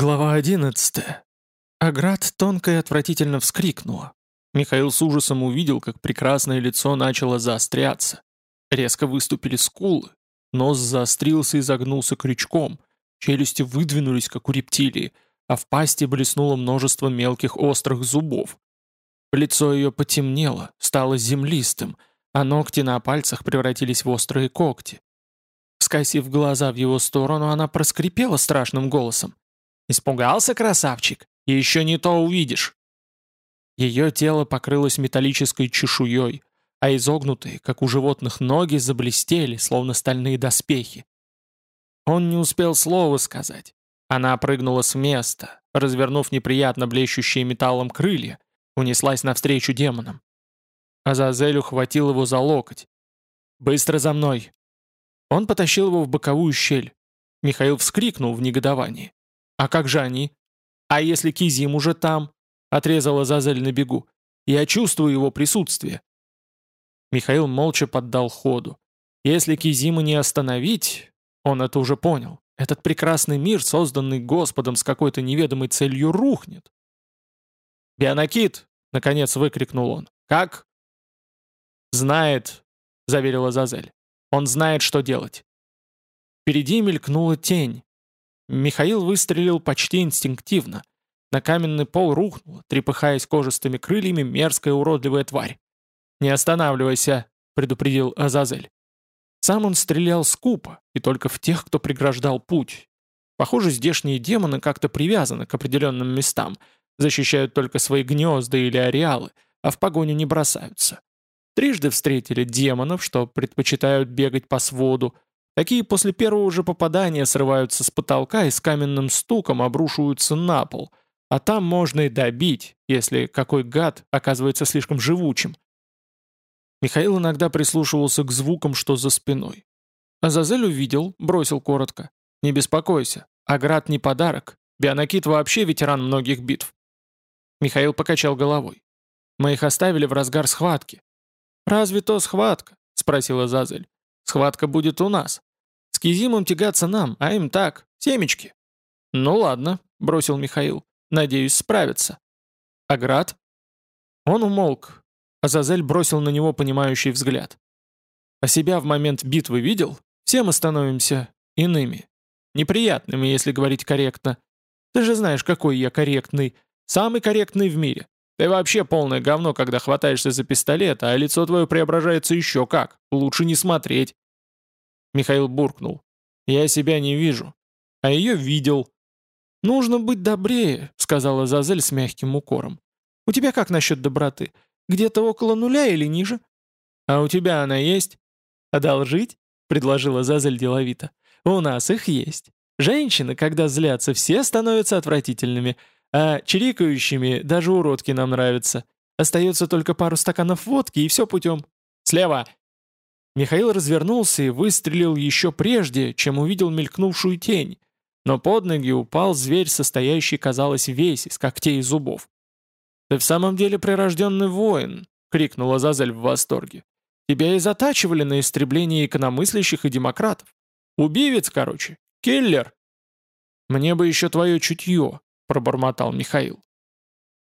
Глава 11. Аград тонко и отвратительно вскрикнула. Михаил с ужасом увидел, как прекрасное лицо начало заостряться. Резко выступили скулы, нос заострился и загнулся крючком, челюсти выдвинулись, как у рептилии, а в пасти блеснуло множество мелких острых зубов. Лицо ее потемнело, стало землистым, а ногти на пальцах превратились в острые когти. Скосив глаза в его сторону, она проскрипела страшным голосом. Испугался, красавчик? Еще не то увидишь. Ее тело покрылось металлической чешуей, а изогнутые, как у животных, ноги заблестели, словно стальные доспехи. Он не успел слова сказать. Она прыгнула с места, развернув неприятно блещущие металлом крылья, унеслась навстречу демонам. Азазель ухватил его за локоть. «Быстро за мной!» Он потащил его в боковую щель. Михаил вскрикнул в негодовании. «А как же они? А если Кизим уже там?» — отрезала Зазель на бегу. «Я чувствую его присутствие». Михаил молча поддал ходу. Если Кизима не остановить, он это уже понял, этот прекрасный мир, созданный Господом с какой-то неведомой целью, рухнет. «Бионакит!» — наконец выкрикнул он. «Как?» «Знает», — заверила Зазель. «Он знает, что делать». Впереди мелькнула тень. Михаил выстрелил почти инстинктивно. На каменный пол рухнула, трепыхаясь кожистыми крыльями, мерзкая уродливая тварь. «Не останавливайся», — предупредил Азазель. Сам он стрелял скупо, и только в тех, кто преграждал путь. Похоже, здешние демоны как-то привязаны к определенным местам, защищают только свои гнезда или ареалы, а в погоню не бросаются. Трижды встретили демонов, что предпочитают бегать по своду, Такие после первого же попадания срываются с потолка и с каменным стуком обрушиваются на пол, а там можно и добить, если какой гад оказывается слишком живучим. Михаил иногда прислушивался к звукам, что за спиной. Азазель увидел, бросил коротко. «Не беспокойся, Аград не подарок. Бионакит вообще ветеран многих битв». Михаил покачал головой. «Мы их оставили в разгар схватки». «Разве то схватка?» — спросила Азазель. «Схватка будет у нас. С Кизимом тягаться нам, а им так, семечки». «Ну ладно», — бросил Михаил. «Надеюсь, справятся». «Аград?» Он умолк. Азазель бросил на него понимающий взгляд. «А себя в момент битвы видел? Все мы становимся иными. Неприятными, если говорить корректно. Ты же знаешь, какой я корректный. Самый корректный в мире. Ты вообще полное говно, когда хватаешься за пистолет, а лицо твое преображается еще как. Лучше не смотреть. Михаил буркнул. «Я себя не вижу. А ее видел». «Нужно быть добрее», — сказала Зазель с мягким укором. «У тебя как насчет доброты? Где-то около нуля или ниже?» «А у тебя она есть?» «Одолжить?» — предложила Зазель деловито. «У нас их есть. Женщины, когда злятся, все становятся отвратительными, а чирикающими даже уродки нам нравятся. Остается только пару стаканов водки, и все путем. Слева!» Михаил развернулся и выстрелил еще прежде, чем увидел мелькнувшую тень, но под ноги упал зверь, состоящий, казалось, весь из когтей и зубов. «Ты в самом деле прирожденный воин!» — крикнула Зазель в восторге. «Тебя и затачивали на истребление икономыслящих и демократов. Убивец, короче. Киллер!» «Мне бы еще твое чутье», — пробормотал Михаил.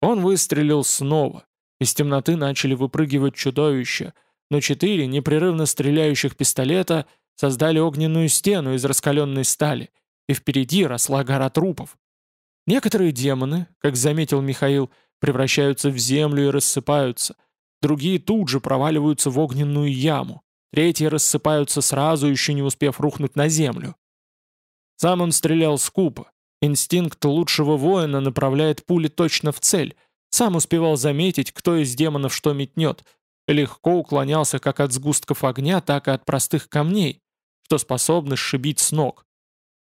Он выстрелил снова. Из темноты начали выпрыгивать чудовища — но четыре непрерывно стреляющих пистолета создали огненную стену из раскаленной стали, и впереди росла гора трупов. Некоторые демоны, как заметил Михаил, превращаются в землю и рассыпаются, другие тут же проваливаются в огненную яму, третьи рассыпаются сразу, еще не успев рухнуть на землю. Сам он стрелял скупо. Инстинкт лучшего воина направляет пули точно в цель. Сам успевал заметить, кто из демонов что метнет, легко уклонялся как от сгустков огня, так и от простых камней, что способны сшибить с ног.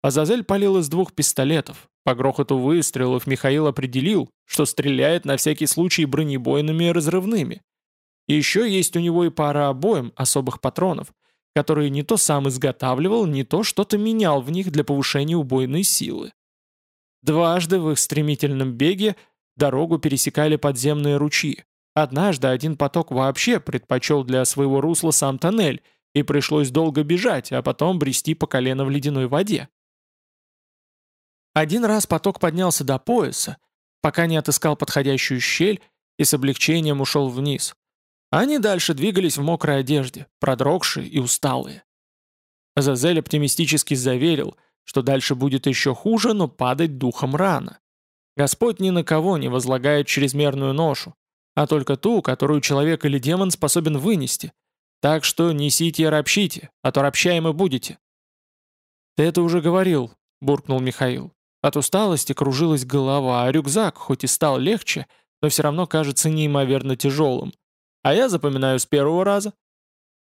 Азазель палил из двух пистолетов. По грохоту выстрелов Михаил определил, что стреляет на всякий случай бронебойными и разрывными. Еще есть у него и пара обоим особых патронов, которые не то сам изготавливал, не то что-то менял в них для повышения убойной силы. Дважды в их стремительном беге дорогу пересекали подземные ручьи, Однажды один поток вообще предпочел для своего русла сам тоннель, и пришлось долго бежать, а потом брести по колено в ледяной воде. Один раз поток поднялся до пояса, пока не отыскал подходящую щель и с облегчением ушел вниз. Они дальше двигались в мокрой одежде, продрогшие и усталые. Азазель оптимистически заверил, что дальше будет еще хуже, но падать духом рано. Господь ни на кого не возлагает чрезмерную ношу, а только ту, которую человек или демон способен вынести. Так что несите и ропщите, а то ропщаемы будете. «Ты это уже говорил», — буркнул Михаил. От усталости кружилась голова, а рюкзак, хоть и стал легче, но все равно кажется неимоверно тяжелым. А я запоминаю с первого раза.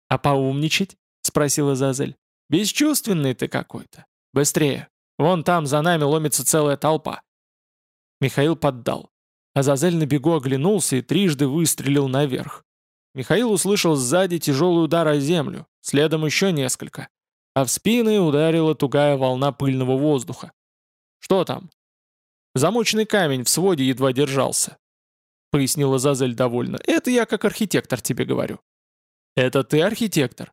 «А поумничать?» — спросила Зазель. «Бесчувственный ты какой-то. Быстрее. Вон там за нами ломится целая толпа». Михаил поддал. Азазель на бегу оглянулся и трижды выстрелил наверх. Михаил услышал сзади тяжелый удар о землю, следом еще несколько. А в спины ударила тугая волна пыльного воздуха. «Что там?» «Замочный камень в своде едва держался», — пояснила Зазель довольно. «Это я как архитектор тебе говорю». «Это ты архитектор?»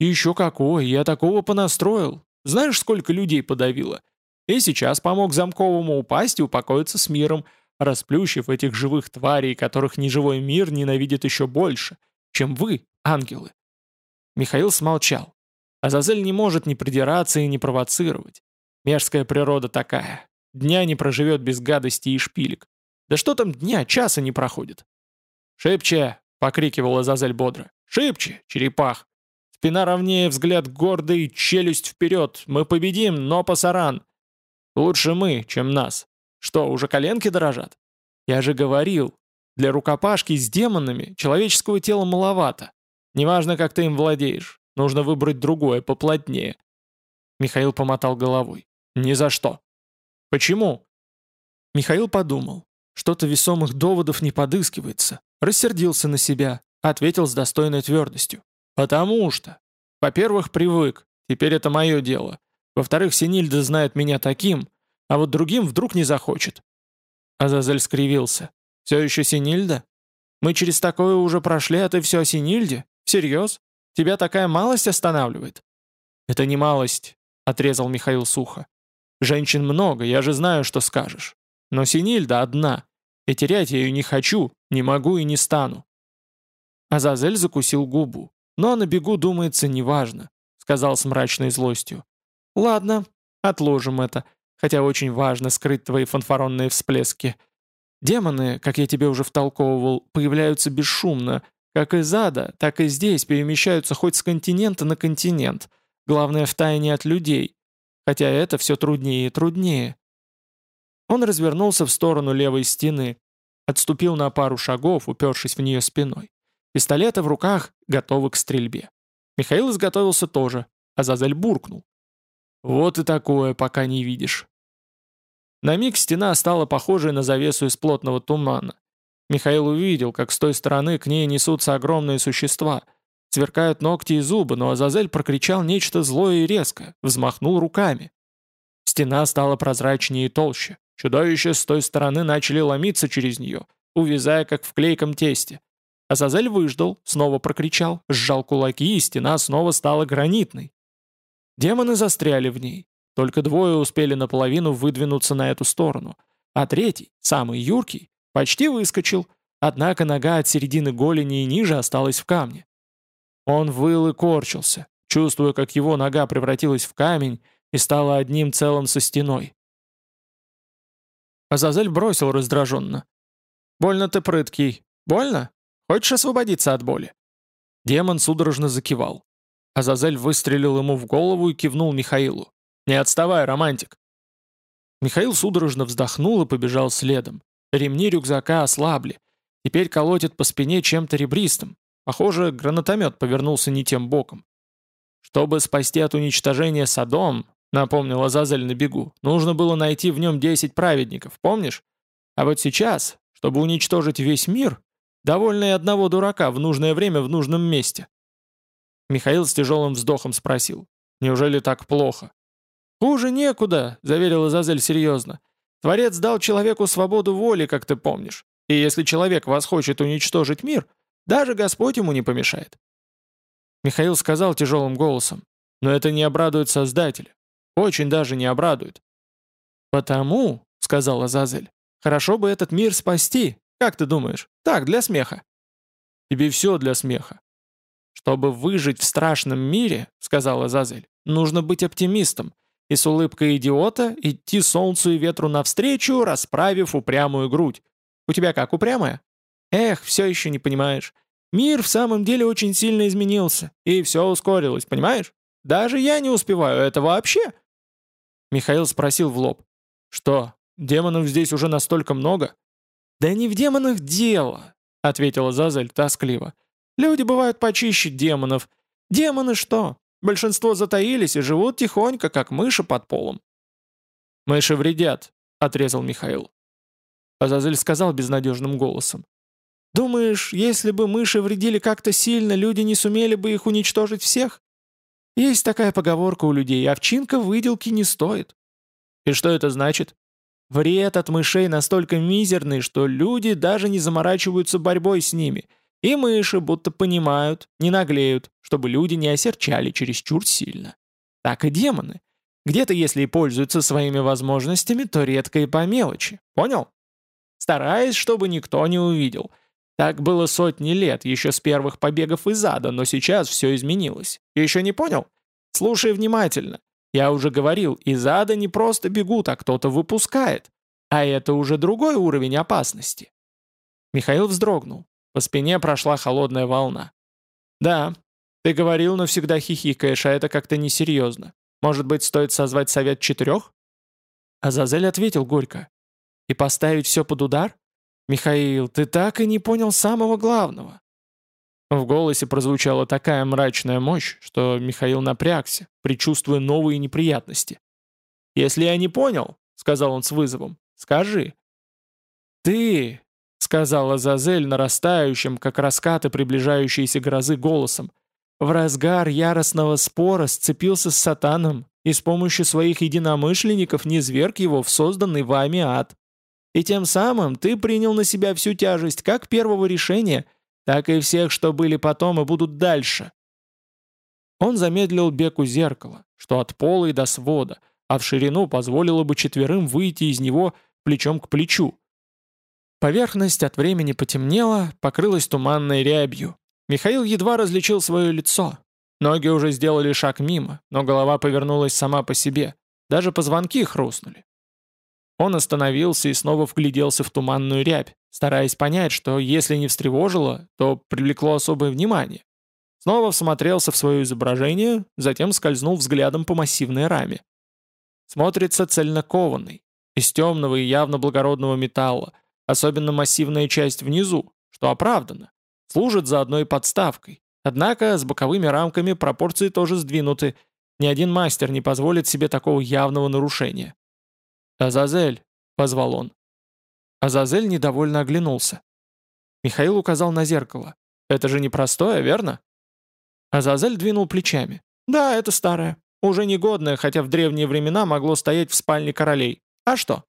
«Еще какой, я такого понастроил. Знаешь, сколько людей подавило? И сейчас помог Замковому упасть и упокоиться с миром, расплющив этих живых тварей, которых неживой мир ненавидит еще больше, чем вы, ангелы. Михаил смолчал. Азазель не может ни придираться и не провоцировать. Мерзкая природа такая. Дня не проживет без гадости и шпилек. Да что там дня, часа не проходит. «Шибче!» — покрикивал Азазель бодро. «Шибче, черепах! Спина ровнее, взгляд гордый, челюсть вперед! Мы победим, но пасаран! Лучше мы, чем нас. Что, уже коленки дрожат? Я же говорил, для рукопашки с демонами человеческого тела маловато. Неважно, как ты им владеешь. Нужно выбрать другое, поплотнее. Михаил помотал головой. Ни за что. Почему? Михаил подумал. Что-то весомых доводов не подыскивается. Рассердился на себя. Ответил с достойной твердостью. Потому что. Во-первых, привык. Теперь это мое дело. Во-вторых, Синильда знает меня таким, а вот другим вдруг не захочет. Азазель скривился. «Все еще Синильда? Мы через такое уже прошли, а ты все о Синильде? Всерьез? Тебя такая малость останавливает?» «Это не малость», — отрезал Михаил сухо. «Женщин много, я же знаю, что скажешь. Но Синильда одна, и терять я ее не хочу, не могу и не стану». Азазель закусил губу. «Но на бегу, думается, неважно», — сказал с мрачной злостью. «Ладно, отложим это хотя очень важно скрыть твои фанфаронные всплески. Демоны, как я тебе уже втолковывал, появляются бесшумно, как из ада, так и здесь перемещаются хоть с континента на континент, главное в тайне от людей, хотя это все труднее и труднее. Он развернулся в сторону левой стены, отступил на пару шагов, упершись в нее спиной. Пистолеты в руках, готовы к стрельбе. Михаил изготовился тоже, а Зазель буркнул. Вот и такое пока не видишь. На миг стена стала похожей на завесу из плотного тумана. Михаил увидел, как с той стороны к ней несутся огромные существа. Сверкают ногти и зубы, но Азазель прокричал нечто злое и резкое, взмахнул руками. Стена стала прозрачнее и толще. Чудовища с той стороны начали ломиться через нее, увязая, как в клейком тесте. Азазель выждал, снова прокричал, сжал кулаки, и стена снова стала гранитной. Демоны застряли в ней. Только двое успели наполовину выдвинуться на эту сторону, а третий, самый юркий, почти выскочил, однако нога от середины голени и ниже осталась в камне. Он выл и корчился, чувствуя, как его нога превратилась в камень и стала одним целым со стеной. Азазель бросил раздраженно. «Больно ты прыткий. Больно? Хочешь освободиться от боли?» Демон судорожно закивал. Азазель выстрелил ему в голову и кивнул Михаилу. «Не отставай, романтик!» Михаил судорожно вздохнул и побежал следом. Ремни рюкзака ослабли. Теперь колотит по спине чем-то ребристым. Похоже, гранатомет повернулся не тем боком. Чтобы спасти от уничтожения Содом, напомнил Азазель на бегу, нужно было найти в нем 10 праведников, помнишь? А вот сейчас, чтобы уничтожить весь мир, довольно и одного дурака в нужное время в нужном месте. Михаил с тяжелым вздохом спросил. «Неужели так плохо?» «Хуже некуда», — заверил Изазель серьезно. «Творец дал человеку свободу воли, как ты помнишь. И если человек вас хочет уничтожить мир, даже Господь ему не помешает». Михаил сказал тяжелым голосом. «Но это не обрадует Создателя. Очень даже не обрадует. «Потому», — сказала Зазель, — «хорошо бы этот мир спасти. Как ты думаешь? Так, для смеха». «Тебе все для смеха». «Чтобы выжить в страшном мире», — сказала Зазель, — «нужно быть оптимистом и с улыбкой идиота идти солнцу и ветру навстречу, расправив упрямую грудь. У тебя как, упрямая? Эх, все еще не понимаешь. Мир в самом деле очень сильно изменился, и все ускорилось, понимаешь? Даже я не успеваю, это вообще...» Михаил спросил в лоб. «Что, демонов здесь уже настолько много?» «Да не в демонах дело», — ответила Зазель тоскливо. «Люди бывают почище демонов. Демоны что? Большинство затаились и живут тихонько, как мыши под полом». «Мыши вредят», — отрезал Михаил. Азазель сказал безнадежным голосом. «Думаешь, если бы мыши вредили как-то сильно, люди не сумели бы их уничтожить всех? Есть такая поговорка у людей, овчинка выделки не стоит». «И что это значит?» «Вред от мышей настолько мизерный, что люди даже не заморачиваются борьбой с ними, и мыши будто понимают, не наглеют, чтобы люди не осерчали чересчур сильно. Так и демоны. Где-то, если и пользуются своими возможностями, то редко и по мелочи. Понял? Стараясь, чтобы никто не увидел. Так было сотни лет, еще с первых побегов из ада, но сейчас все изменилось. Еще не понял? Слушай внимательно. Я уже говорил, из ада не просто бегут, а кто-то выпускает. А это уже другой уровень опасности. Михаил вздрогнул. По спине прошла холодная волна. «Да, ты говорил, но всегда хихикаешь, а это как-то несерьезно. Может быть, стоит созвать совет четырех?» Азазель ответил горько. «И поставить все под удар? Михаил, ты так и не понял самого главного». В голосе прозвучала такая мрачная мощь, что Михаил напрягся, предчувствуя новые неприятности. «Если я не понял», — сказал он с вызовом, — «скажи». «Ты — сказала Зазель нарастающим, как раскаты приближающейся грозы голосом. В разгар яростного спора сцепился с сатаном и с помощью своих единомышленников низверг его в созданный вами ад. И тем самым ты принял на себя всю тяжесть как первого решения, так и всех, что были потом и будут дальше. Он замедлил бег у зеркала, что от пола и до свода, а в ширину позволило бы четверым выйти из него плечом к плечу, Поверхность от времени потемнела, покрылась туманной рябью. Михаил едва различил свое лицо. Ноги уже сделали шаг мимо, но голова повернулась сама по себе. Даже позвонки хрустнули. Он остановился и снова вгляделся в туманную рябь, стараясь понять, что если не встревожило, то привлекло особое внимание. Снова всмотрелся в свое изображение, затем скользнул взглядом по массивной раме. Смотрится цельнокованный, из темного и явно благородного металла, Особенно массивная часть внизу, что оправдано. Служит заодно и подставкой. Однако с боковыми рамками пропорции тоже сдвинуты. Ни один мастер не позволит себе такого явного нарушения. «Азазель!» — позвал он. Азазель недовольно оглянулся. Михаил указал на зеркало. «Это же непростое, верно?» Азазель двинул плечами. «Да, это старое. Уже негодное, хотя в древние времена могло стоять в спальне королей. А что?»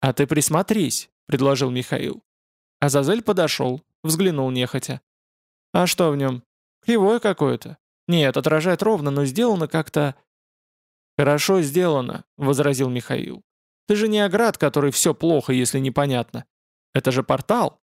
«А ты присмотрись. — предложил Михаил. Азазель подошел, взглянул нехотя. «А что в нем? Кривое какое-то. Нет, отражает ровно, но сделано как-то...» «Хорошо сделано», — возразил Михаил. «Ты же не оград, который все плохо, если непонятно. Это же портал.